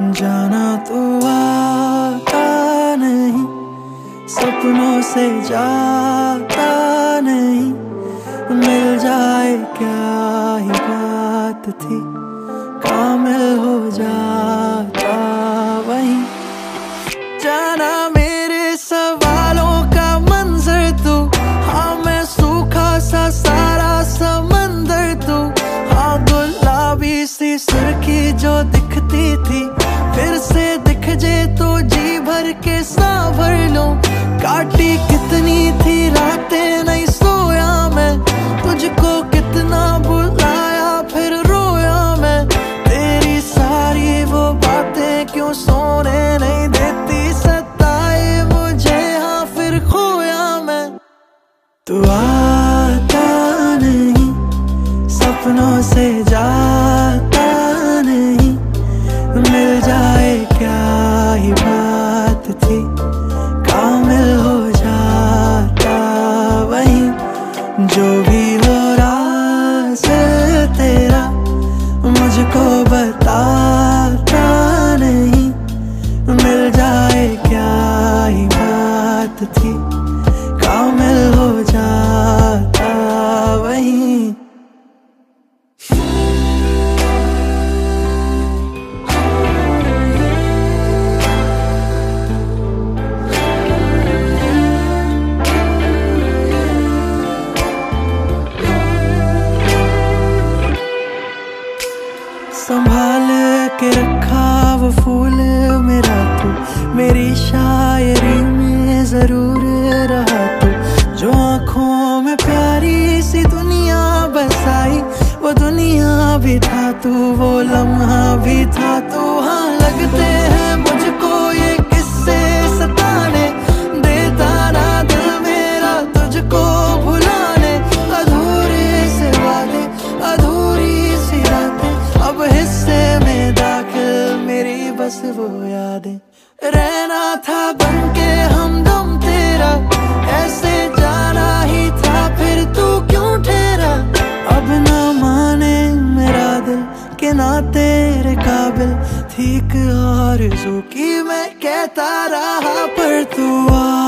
जाना तो आता नहीं, सपनों से जाता नहीं। मिल जाए क्या ही बात थी, कामिल हो जाता वही। जाना मेरे सवालों का मंजर तू हाँ मैं सूखा सा सारा समंदर तू। हाँ गुलाबी सी सुर्खी जो काटी कितनी थी रातें नहीं सोया मैं। तुझको कितना बुलाया, फिर रोया मैं। तेरी सारी वो बातें क्यों सोने नहीं देती? सताए मुझे हाँ फिर खोया मैं। तू आता नहीं, सपनों से जाता भी हो रहा तेरा मुझको बताता संभाल के रखा वो फूल मेरा तू। मेरी शायरी में ज़रूर रहा तू। जो आँखों में प्यारी सी दुनिया बसाई, वो दुनिया भी था तू, वो लम्हा भी था बस वो यादें। रहना था बन के हमदम तेरा। ऐसे जाना ही था, फिर तू क्यों ठहरा? अब ना माने मेरा दिल के ना तेरे काबिल। ठीक और की मैं कहता रहा, पर तू आता